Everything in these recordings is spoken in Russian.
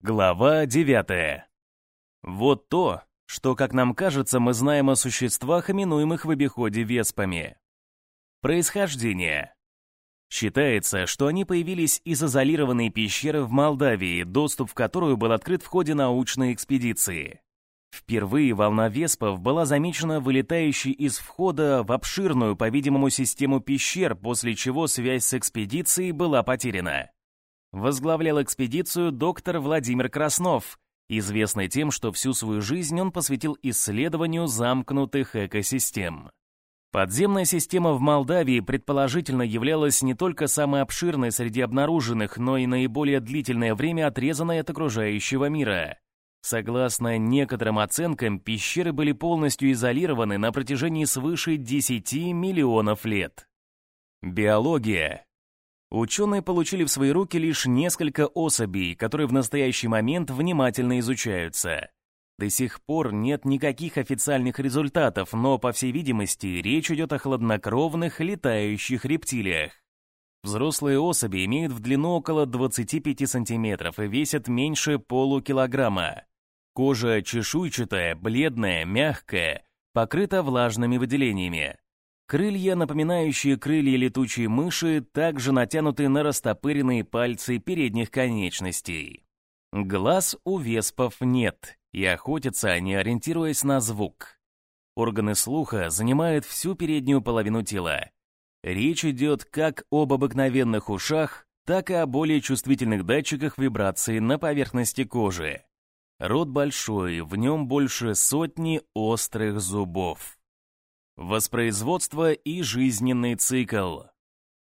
Глава 9. Вот то, что, как нам кажется, мы знаем о существах, именуемых в обиходе веспами. Происхождение. Считается, что они появились из изолированной пещеры в Молдавии, доступ в которую был открыт в ходе научной экспедиции. Впервые волна веспов была замечена вылетающей из входа в обширную, по-видимому, систему пещер, после чего связь с экспедицией была потеряна. Возглавлял экспедицию доктор Владимир Краснов, известный тем, что всю свою жизнь он посвятил исследованию замкнутых экосистем. Подземная система в Молдавии предположительно являлась не только самой обширной среди обнаруженных, но и наиболее длительное время отрезанной от окружающего мира. Согласно некоторым оценкам, пещеры были полностью изолированы на протяжении свыше 10 миллионов лет. Биология Ученые получили в свои руки лишь несколько особей, которые в настоящий момент внимательно изучаются. До сих пор нет никаких официальных результатов, но, по всей видимости, речь идет о хладнокровных летающих рептилиях. Взрослые особи имеют в длину около 25 сантиметров и весят меньше полукилограмма. Кожа чешуйчатая, бледная, мягкая, покрыта влажными выделениями. Крылья, напоминающие крылья летучей мыши, также натянуты на растопыренные пальцы передних конечностей. Глаз у веспов нет, и охотятся они, ориентируясь на звук. Органы слуха занимают всю переднюю половину тела. Речь идет как об обыкновенных ушах, так и о более чувствительных датчиках вибрации на поверхности кожи. Рот большой, в нем больше сотни острых зубов. Воспроизводство и жизненный цикл.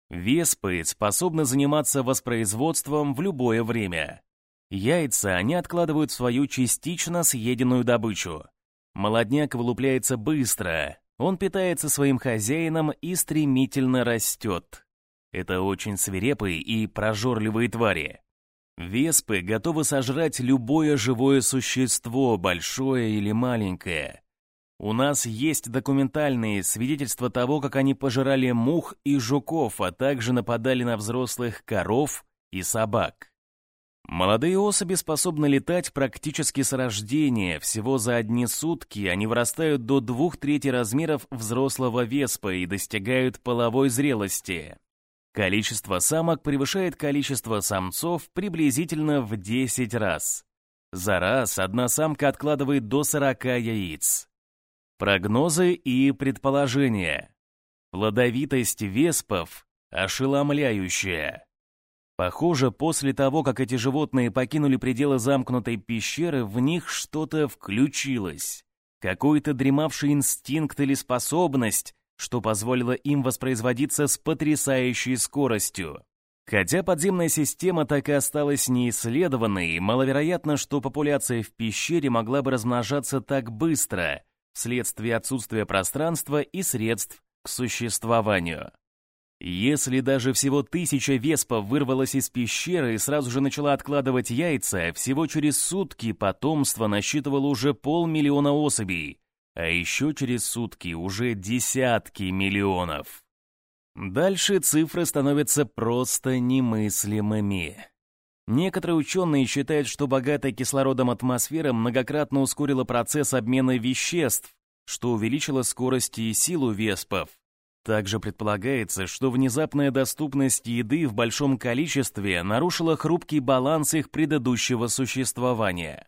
Веспы способны заниматься воспроизводством в любое время. Яйца они откладывают в свою частично съеденную добычу. Молодняк вылупляется быстро, он питается своим хозяином и стремительно растет. Это очень свирепые и прожорливые твари. Веспы готовы сожрать любое живое существо, большое или маленькое. У нас есть документальные свидетельства того, как они пожирали мух и жуков, а также нападали на взрослых коров и собак. Молодые особи способны летать практически с рождения. Всего за одни сутки они вырастают до двух трети размеров взрослого веспа и достигают половой зрелости. Количество самок превышает количество самцов приблизительно в 10 раз. За раз одна самка откладывает до 40 яиц. Прогнозы и предположения. Плодовитость веспов ошеломляющая. Похоже, после того, как эти животные покинули пределы замкнутой пещеры, в них что-то включилось. Какой-то дремавший инстинкт или способность, что позволило им воспроизводиться с потрясающей скоростью. Хотя подземная система так и осталась неисследованной, маловероятно, что популяция в пещере могла бы размножаться так быстро — вследствие отсутствия пространства и средств к существованию. Если даже всего тысяча веспов вырвалась из пещеры и сразу же начала откладывать яйца, всего через сутки потомство насчитывало уже полмиллиона особей, а еще через сутки уже десятки миллионов. Дальше цифры становятся просто немыслимыми. Некоторые ученые считают, что богатая кислородом атмосфера многократно ускорила процесс обмена веществ, что увеличило скорость и силу веспов. Также предполагается, что внезапная доступность еды в большом количестве нарушила хрупкий баланс их предыдущего существования.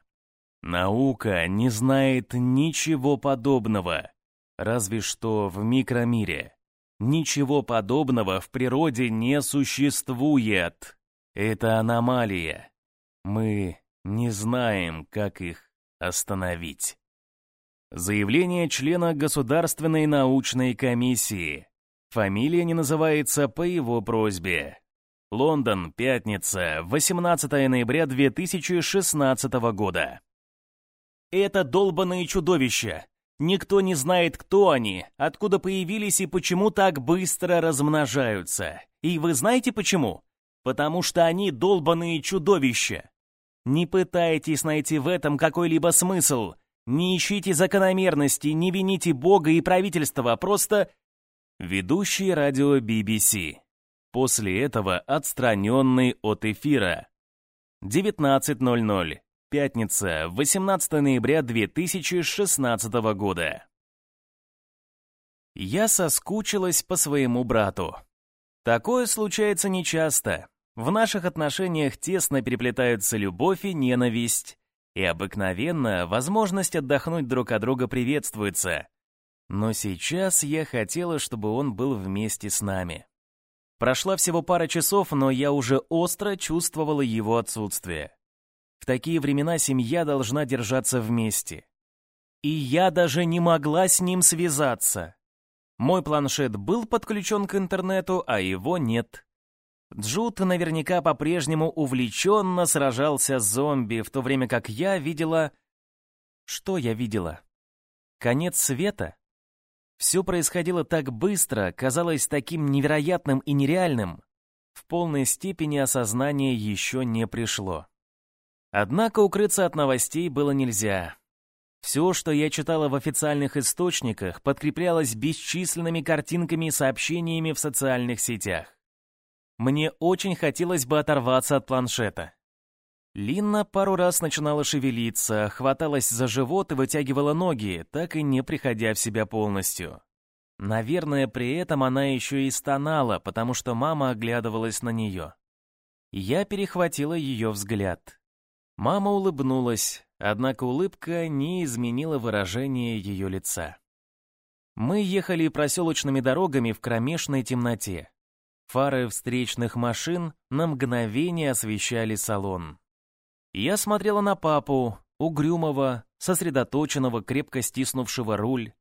Наука не знает ничего подобного, разве что в микромире. Ничего подобного в природе не существует. Это аномалия. Мы не знаем, как их остановить. Заявление члена Государственной научной комиссии. Фамилия не называется по его просьбе. Лондон, пятница, 18 ноября 2016 года. Это долбаные чудовища. Никто не знает, кто они, откуда появились и почему так быстро размножаются. И вы знаете почему? Потому что они долбаные чудовища. Не пытайтесь найти в этом какой-либо смысл. Не ищите закономерности, не вините Бога и правительство, просто... Ведущий радио BBC. После этого отстраненный от эфира. 19.00. Пятница, 18 ноября 2016 года. Я соскучилась по своему брату. Такое случается нечасто. В наших отношениях тесно переплетаются любовь и ненависть. И обыкновенно возможность отдохнуть друг от друга приветствуется. Но сейчас я хотела, чтобы он был вместе с нами. Прошла всего пара часов, но я уже остро чувствовала его отсутствие. В такие времена семья должна держаться вместе. И я даже не могла с ним связаться. Мой планшет был подключен к интернету, а его нет. Джуд наверняка по-прежнему увлеченно сражался с зомби, в то время как я видела... Что я видела? Конец света? Все происходило так быстро, казалось таким невероятным и нереальным. В полной степени осознание еще не пришло. Однако укрыться от новостей было нельзя. Все, что я читала в официальных источниках, подкреплялось бесчисленными картинками и сообщениями в социальных сетях. Мне очень хотелось бы оторваться от планшета. Линна пару раз начинала шевелиться, хваталась за живот и вытягивала ноги, так и не приходя в себя полностью. Наверное, при этом она еще и стонала, потому что мама оглядывалась на нее. Я перехватила ее взгляд. Мама улыбнулась, однако улыбка не изменила выражение ее лица. Мы ехали проселочными дорогами в кромешной темноте. Фары встречных машин на мгновение освещали салон. Я смотрела на папу, угрюмого, сосредоточенного, крепко стиснувшего руль.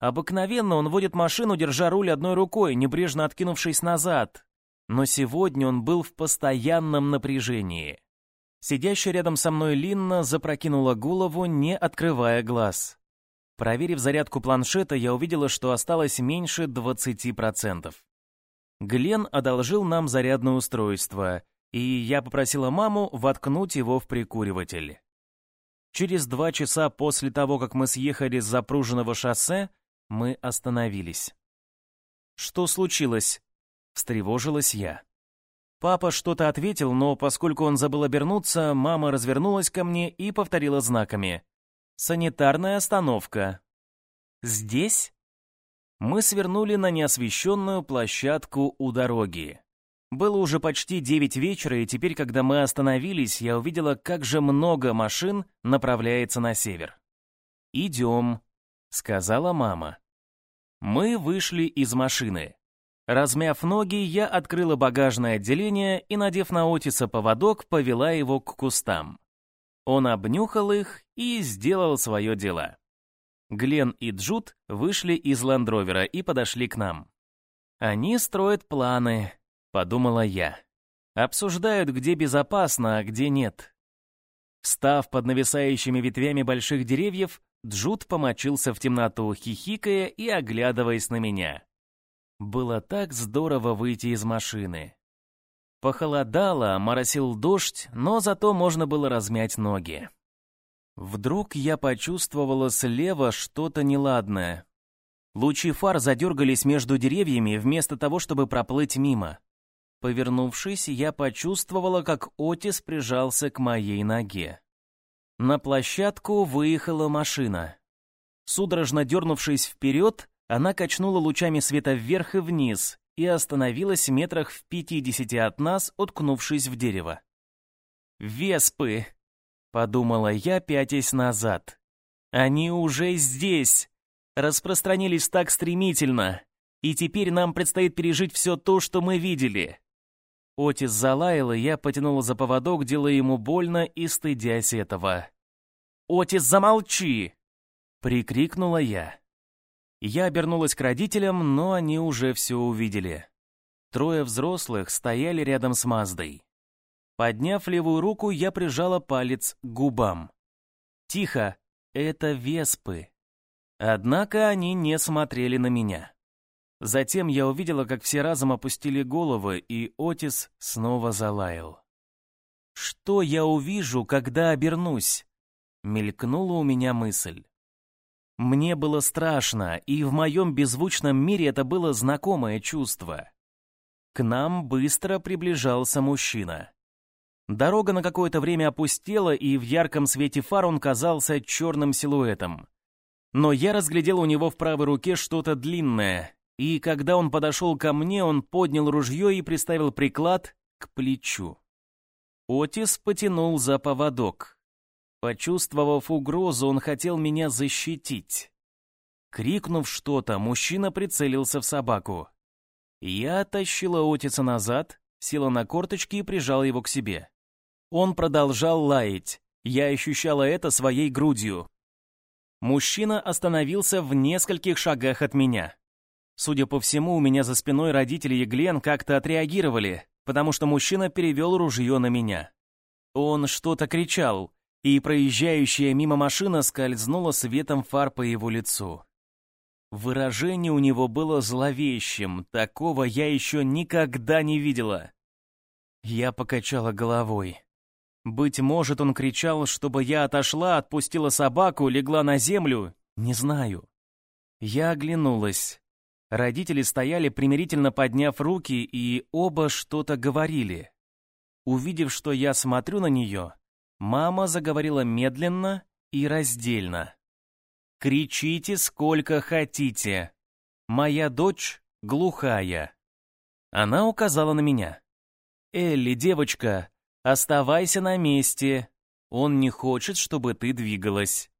Обыкновенно он водит машину, держа руль одной рукой, небрежно откинувшись назад. Но сегодня он был в постоянном напряжении. Сидящая рядом со мной Линна запрокинула голову, не открывая глаз. Проверив зарядку планшета, я увидела, что осталось меньше 20%. Глен одолжил нам зарядное устройство — и я попросила маму воткнуть его в прикуриватель. Через два часа после того, как мы съехали с запруженного шоссе, мы остановились. «Что случилось?» — встревожилась я. Папа что-то ответил, но поскольку он забыл обернуться, мама развернулась ко мне и повторила знаками. «Санитарная остановка». «Здесь?» Мы свернули на неосвещенную площадку у дороги. Было уже почти девять вечера, и теперь, когда мы остановились, я увидела, как же много машин направляется на север. «Идем», — сказала мама. Мы вышли из машины. Размяв ноги, я открыла багажное отделение и, надев на Отиса поводок, повела его к кустам. Он обнюхал их и сделал свое дело. Глен и Джуд вышли из ландровера и подошли к нам. Они строят планы, подумала я. Обсуждают, где безопасно, а где нет. Став под нависающими ветвями больших деревьев, Джуд помочился в темноту, хихикая и оглядываясь на меня. Было так здорово выйти из машины. Похолодало, моросил дождь, но зато можно было размять ноги. Вдруг я почувствовала слева что-то неладное. Лучи фар задергались между деревьями вместо того, чтобы проплыть мимо. Повернувшись, я почувствовала, как Отис прижался к моей ноге. На площадку выехала машина. Судорожно дернувшись вперед, она качнула лучами света вверх и вниз и остановилась метрах в пятидесяти от нас, уткнувшись в дерево. «Веспы!» — подумала я, пятясь назад. «Они уже здесь!» Распространились так стремительно, и теперь нам предстоит пережить все то, что мы видели. Отис залаял, и я потянула за поводок, делая ему больно и стыдясь этого. «Отис, замолчи!» — прикрикнула я. Я обернулась к родителям, но они уже все увидели. Трое взрослых стояли рядом с Маздой. Подняв левую руку, я прижала палец к губам. «Тихо, это веспы». Однако они не смотрели на меня. Затем я увидела, как все разом опустили головы, и Отис снова залаял. «Что я увижу, когда обернусь?» Мелькнула у меня мысль. Мне было страшно, и в моем беззвучном мире это было знакомое чувство. К нам быстро приближался мужчина. Дорога на какое-то время опустела, и в ярком свете фар он казался черным силуэтом. Но я разглядел у него в правой руке что-то длинное, и когда он подошел ко мне, он поднял ружье и приставил приклад к плечу. Отис потянул за поводок. Почувствовав угрозу, он хотел меня защитить. Крикнув что-то, мужчина прицелился в собаку. Я оттащила Отиса назад, села на корточки и прижал его к себе. Он продолжал лаять. Я ощущала это своей грудью. Мужчина остановился в нескольких шагах от меня. Судя по всему, у меня за спиной родители и Глен как-то отреагировали, потому что мужчина перевел ружье на меня. Он что-то кричал, и проезжающая мимо машина скользнула светом фар по его лицу. Выражение у него было зловещим, такого я еще никогда не видела. Я покачала головой. Быть может, он кричал, чтобы я отошла, отпустила собаку, легла на землю. Не знаю. Я оглянулась. Родители стояли примирительно подняв руки, и оба что-то говорили. Увидев, что я смотрю на нее, мама заговорила медленно и раздельно. «Кричите сколько хотите. Моя дочь глухая». Она указала на меня. «Элли, девочка, Оставайся на месте. Он не хочет, чтобы ты двигалась.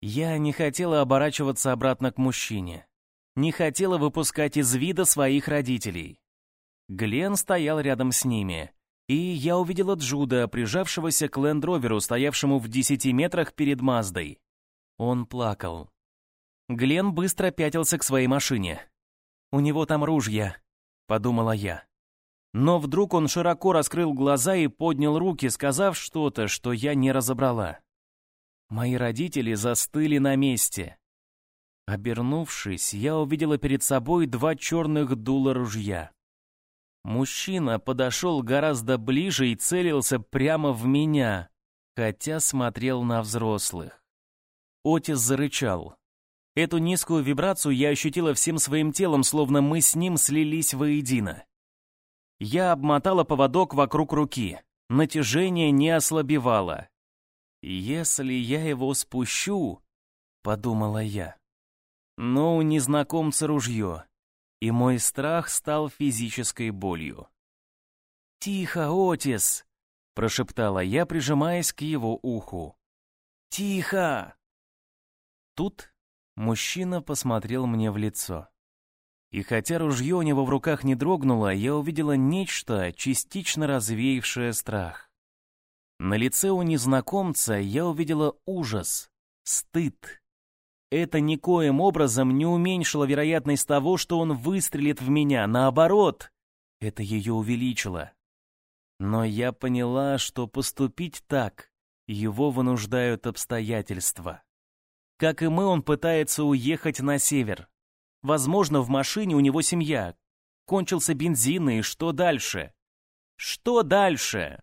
Я не хотела оборачиваться обратно к мужчине. Не хотела выпускать из вида своих родителей. Глен стоял рядом с ними, и я увидела Джуда, прижавшегося к лендроверу, стоявшему в десяти метрах перед Маздой. Он плакал. Глен быстро пятился к своей машине. «У него там ружья», — подумала я. Но вдруг он широко раскрыл глаза и поднял руки, сказав что-то, что я не разобрала. Мои родители застыли на месте. Обернувшись, я увидела перед собой два черных дула ружья. Мужчина подошел гораздо ближе и целился прямо в меня, хотя смотрел на взрослых. Отис зарычал. Эту низкую вибрацию я ощутила всем своим телом, словно мы с ним слились воедино. Я обмотала поводок вокруг руки. Натяжение не ослабевало. «Если я его спущу...» — подумала я. Но у незнакомца ружье, и мой страх стал физической болью. «Тихо, Отис!» — прошептала я, прижимаясь к его уху. «Тихо!» Тут мужчина посмотрел мне в лицо. И хотя ружье у него в руках не дрогнуло, я увидела нечто, частично развеявшее страх. На лице у незнакомца я увидела ужас, стыд. Это никоим образом не уменьшило вероятность того, что он выстрелит в меня, наоборот, это ее увеличило. Но я поняла, что поступить так его вынуждают обстоятельства. Как и мы, он пытается уехать на север. Возможно, в машине у него семья. Кончился бензин, и что дальше? Что дальше?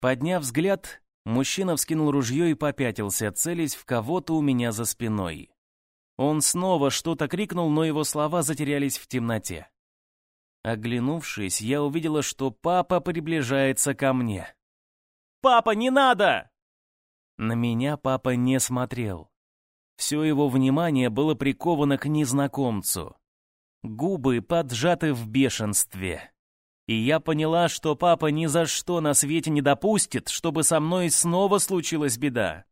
Подняв взгляд, мужчина вскинул ружье и попятился, целясь в кого-то у меня за спиной. Он снова что-то крикнул, но его слова затерялись в темноте. Оглянувшись, я увидела, что папа приближается ко мне. «Папа, не надо!» На меня папа не смотрел. Все его внимание было приковано к незнакомцу. Губы поджаты в бешенстве. И я поняла, что папа ни за что на свете не допустит, чтобы со мной снова случилась беда.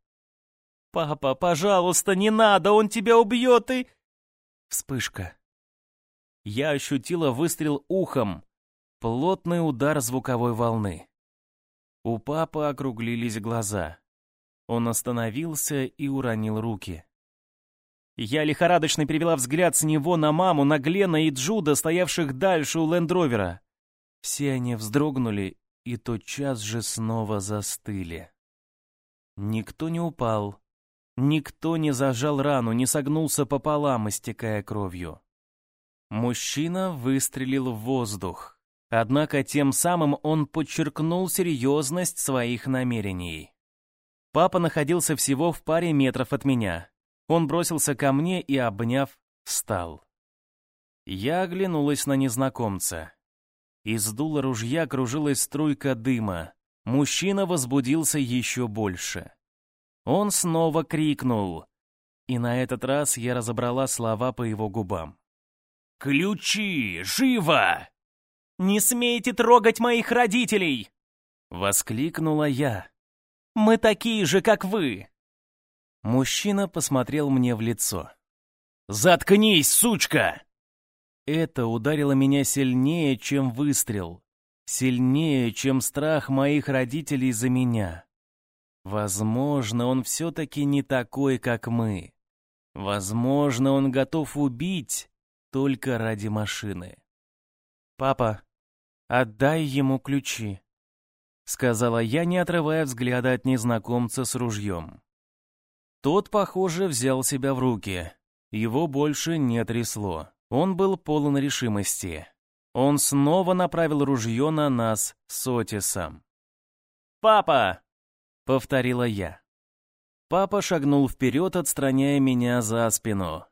«Папа, пожалуйста, не надо, он тебя убьет и...» Вспышка. Я ощутила выстрел ухом, плотный удар звуковой волны. У папы округлились глаза. Он остановился и уронил руки. Я лихорадочно перевела взгляд с него на маму, на Глена и Джуда, стоявших дальше у лендровера. Все они вздрогнули и тотчас же снова застыли. Никто не упал, никто не зажал рану, не согнулся пополам, истекая кровью. Мужчина выстрелил в воздух, однако тем самым он подчеркнул серьезность своих намерений. Папа находился всего в паре метров от меня. Он бросился ко мне и, обняв, встал. Я оглянулась на незнакомца. Из дула ружья кружилась струйка дыма, мужчина возбудился еще больше. Он снова крикнул, и на этот раз я разобрала слова по его губам. «Ключи! Живо!» «Не смейте трогать моих родителей!» Воскликнула я. «Мы такие же, как вы!» Мужчина посмотрел мне в лицо. «Заткнись, сучка!» Это ударило меня сильнее, чем выстрел. Сильнее, чем страх моих родителей за меня. Возможно, он все-таки не такой, как мы. Возможно, он готов убить только ради машины. «Папа, отдай ему ключи», — сказала я, не отрывая взгляда от незнакомца с ружьем. Тот, похоже, взял себя в руки. Его больше не трясло. Он был полон решимости. Он снова направил ружье на нас с Отисом. «Папа!» — повторила я. Папа шагнул вперед, отстраняя меня за спину.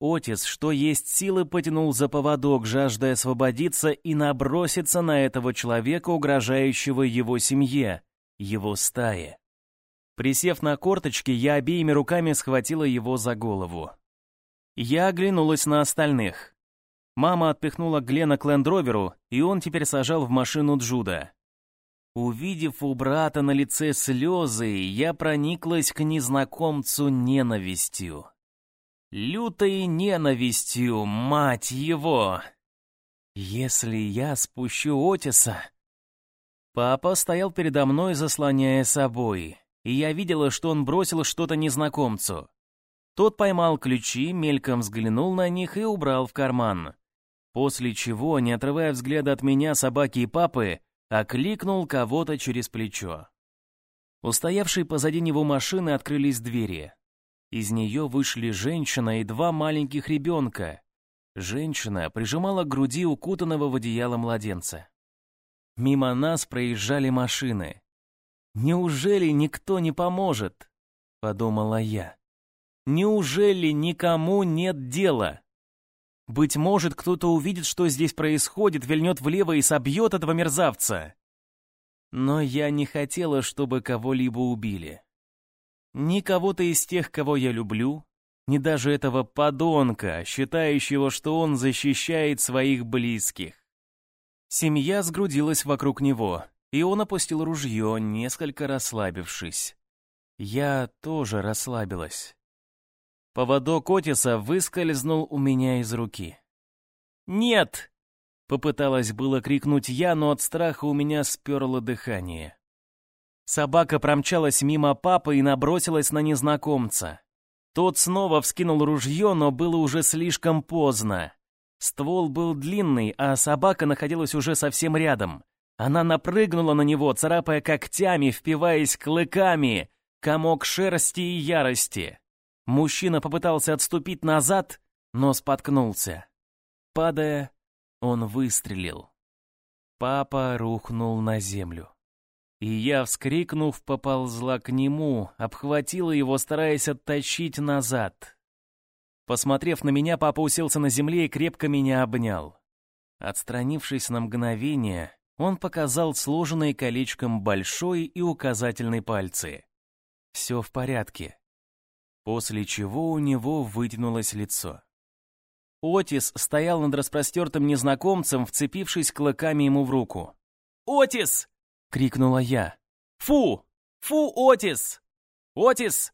Отис, что есть силы, потянул за поводок, жаждая освободиться и наброситься на этого человека, угрожающего его семье, его стае. Присев на корточки, я обеими руками схватила его за голову. Я оглянулась на остальных. Мама отпихнула Глена к лендроверу, и он теперь сажал в машину Джуда. Увидев у брата на лице слезы, я прониклась к незнакомцу ненавистью. Лютой ненавистью, мать его! Если я спущу Отиса... Папа стоял передо мной, заслоняя собой, и я видела, что он бросил что-то незнакомцу. Тот поймал ключи, мельком взглянул на них и убрал в карман. После чего, не отрывая взгляда от меня, собаки и папы, окликнул кого-то через плечо. У стоявшей позади него машины открылись двери. Из нее вышли женщина и два маленьких ребенка. Женщина прижимала к груди укутанного в одеяло младенца. Мимо нас проезжали машины. «Неужели никто не поможет?» — подумала я. «Неужели никому нет дела?» Быть может, кто-то увидит, что здесь происходит, вильнет влево и собьет этого мерзавца. Но я не хотела, чтобы кого-либо убили. Ни кого-то из тех, кого я люблю, ни даже этого подонка, считающего, что он защищает своих близких. Семья сгрудилась вокруг него, и он опустил ружье, несколько расслабившись. Я тоже расслабилась. Поводок Отиса выскользнул у меня из руки. «Нет!» — попыталась было крикнуть я, но от страха у меня сперло дыхание. Собака промчалась мимо папы и набросилась на незнакомца. Тот снова вскинул ружье, но было уже слишком поздно. Ствол был длинный, а собака находилась уже совсем рядом. Она напрыгнула на него, царапая когтями, впиваясь клыками, комок шерсти и ярости. Мужчина попытался отступить назад, но споткнулся. Падая, он выстрелил. Папа рухнул на землю. И я, вскрикнув, поползла к нему, обхватила его, стараясь оттащить назад. Посмотрев на меня, папа уселся на земле и крепко меня обнял. Отстранившись на мгновение, он показал сложенные колечком большой и указательный пальцы. «Все в порядке после чего у него вытянулось лицо. Отис стоял над распростертым незнакомцем, вцепившись клыками ему в руку. «Отис!» — крикнула я. «Фу! Фу, Отис! Отис!»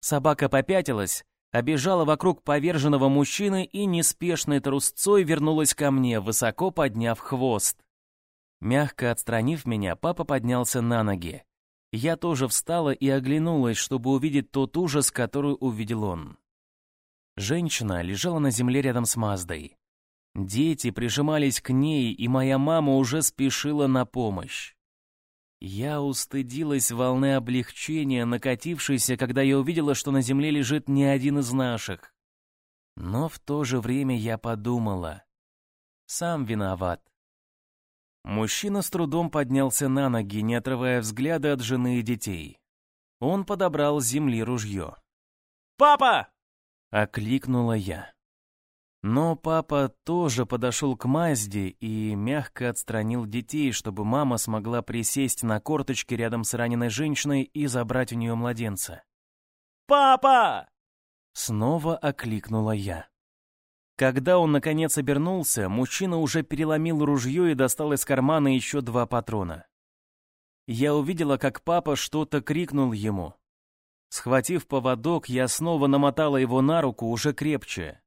Собака попятилась, обежала вокруг поверженного мужчины и неспешной трусцой вернулась ко мне, высоко подняв хвост. Мягко отстранив меня, папа поднялся на ноги. Я тоже встала и оглянулась, чтобы увидеть тот ужас, который увидел он. Женщина лежала на земле рядом с Маздой. Дети прижимались к ней, и моя мама уже спешила на помощь. Я устыдилась волны облегчения, накатившейся, когда я увидела, что на земле лежит не один из наших. Но в то же время я подумала, сам виноват. Мужчина с трудом поднялся на ноги, не отрывая взгляда от жены и детей. Он подобрал с земли ружье. «Папа!» — окликнула я. Но папа тоже подошел к Мазде и мягко отстранил детей, чтобы мама смогла присесть на корточки рядом с раненой женщиной и забрать у нее младенца. «Папа!» Снова окликнула я. Когда он наконец обернулся, мужчина уже переломил ружье и достал из кармана еще два патрона. Я увидела, как папа что-то крикнул ему. Схватив поводок, я снова намотала его на руку уже крепче.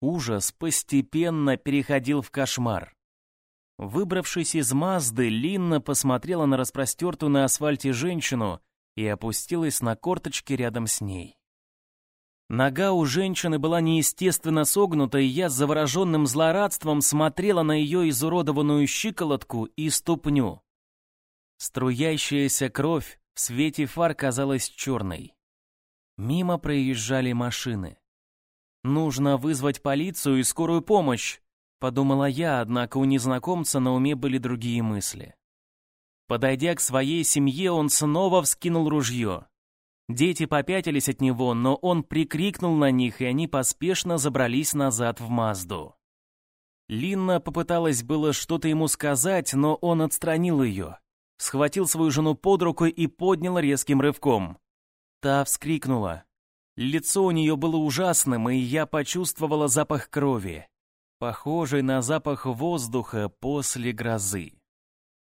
Ужас постепенно переходил в кошмар. Выбравшись из Мазды, Линна посмотрела на распростертую на асфальте женщину и опустилась на корточки рядом с ней. Нога у женщины была неестественно согнута, и я с завороженным злорадством смотрела на ее изуродованную щиколотку и ступню. Струящаяся кровь в свете фар казалась черной. Мимо проезжали машины. «Нужно вызвать полицию и скорую помощь», — подумала я, однако у незнакомца на уме были другие мысли. Подойдя к своей семье, он снова вскинул ружье. Дети попятились от него, но он прикрикнул на них, и они поспешно забрались назад в Мазду. Линна попыталась было что-то ему сказать, но он отстранил ее, схватил свою жену под руку и поднял резким рывком. Та вскрикнула. Лицо у нее было ужасным, и я почувствовала запах крови, похожий на запах воздуха после грозы.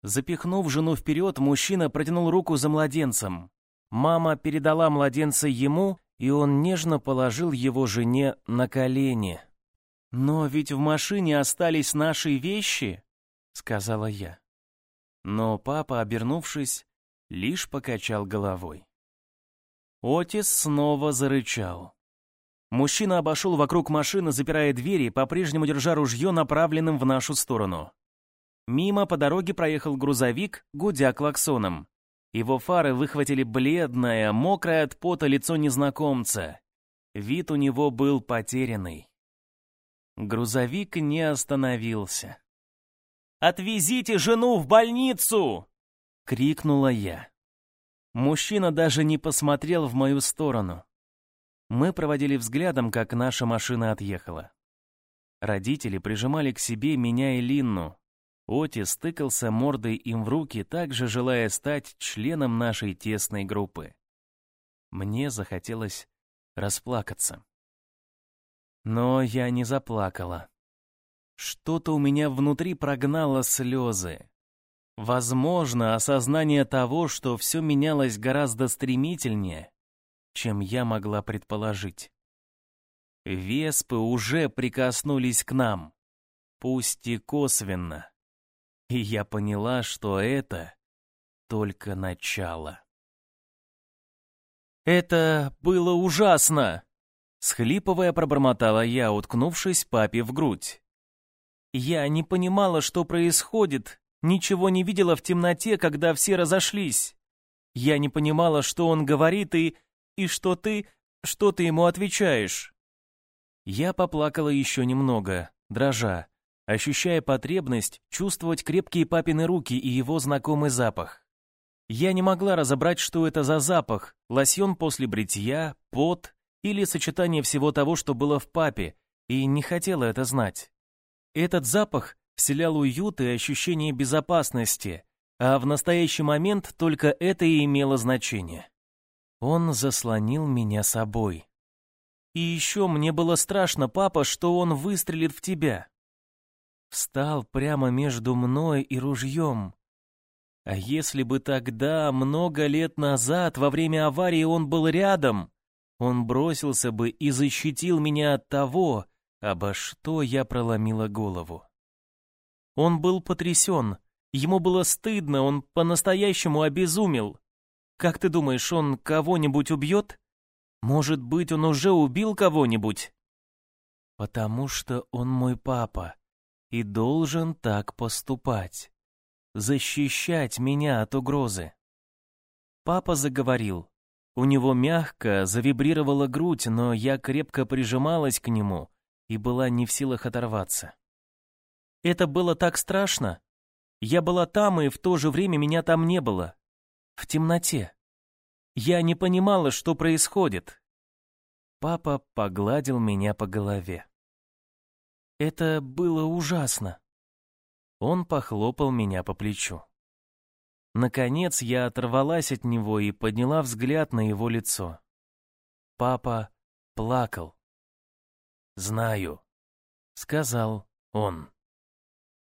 Запихнув жену вперед, мужчина протянул руку за младенцем. Мама передала младенца ему, и он нежно положил его жене на колени. «Но ведь в машине остались наши вещи», — сказала я. Но папа, обернувшись, лишь покачал головой. Отис снова зарычал. Мужчина обошел вокруг машины, запирая двери, по-прежнему держа ружье, направленным в нашу сторону. Мимо по дороге проехал грузовик, гудя клаксоном. Его фары выхватили бледное, мокрое от пота лицо незнакомца. Вид у него был потерянный. Грузовик не остановился. «Отвезите жену в больницу!» — крикнула я. Мужчина даже не посмотрел в мою сторону. Мы проводили взглядом, как наша машина отъехала. Родители прижимали к себе меня и Линну. Оти стыкался мордой им в руки, также желая стать членом нашей тесной группы. Мне захотелось расплакаться. Но я не заплакала. Что-то у меня внутри прогнало слезы. Возможно, осознание того, что все менялось гораздо стремительнее, чем я могла предположить. Веспы уже прикоснулись к нам, пусть и косвенно. И я поняла, что это только начало. «Это было ужасно!» Схлипывая, пробормотала я, уткнувшись папе в грудь. Я не понимала, что происходит, Ничего не видела в темноте, когда все разошлись. Я не понимала, что он говорит и... и что ты... что ты ему отвечаешь. Я поплакала еще немного, дрожа, ощущая потребность чувствовать крепкие папины руки и его знакомый запах. Я не могла разобрать, что это за запах, лосьон после бритья, пот или сочетание всего того, что было в папе, и не хотела это знать. Этот запах вселял уют и ощущение безопасности, а в настоящий момент только это и имело значение. Он заслонил меня собой. И еще мне было страшно, папа, что он выстрелит в тебя. Встал прямо между мной и ружьем. А если бы тогда, много лет назад, во время аварии он был рядом, он бросился бы и защитил меня от того, обо что я проломила голову. Он был потрясен. Ему было стыдно, он по-настоящему обезумел. Как ты думаешь, он кого-нибудь убьет? Может быть, он уже убил кого-нибудь? Потому что он мой папа и должен так поступать. Защищать меня от угрозы. Папа заговорил. У него мягко завибрировала грудь, но я крепко прижималась к нему и была не в силах оторваться. Это было так страшно. Я была там, и в то же время меня там не было. В темноте. Я не понимала, что происходит. Папа погладил меня по голове. Это было ужасно. Он похлопал меня по плечу. Наконец я оторвалась от него и подняла взгляд на его лицо. Папа плакал. «Знаю», — сказал он.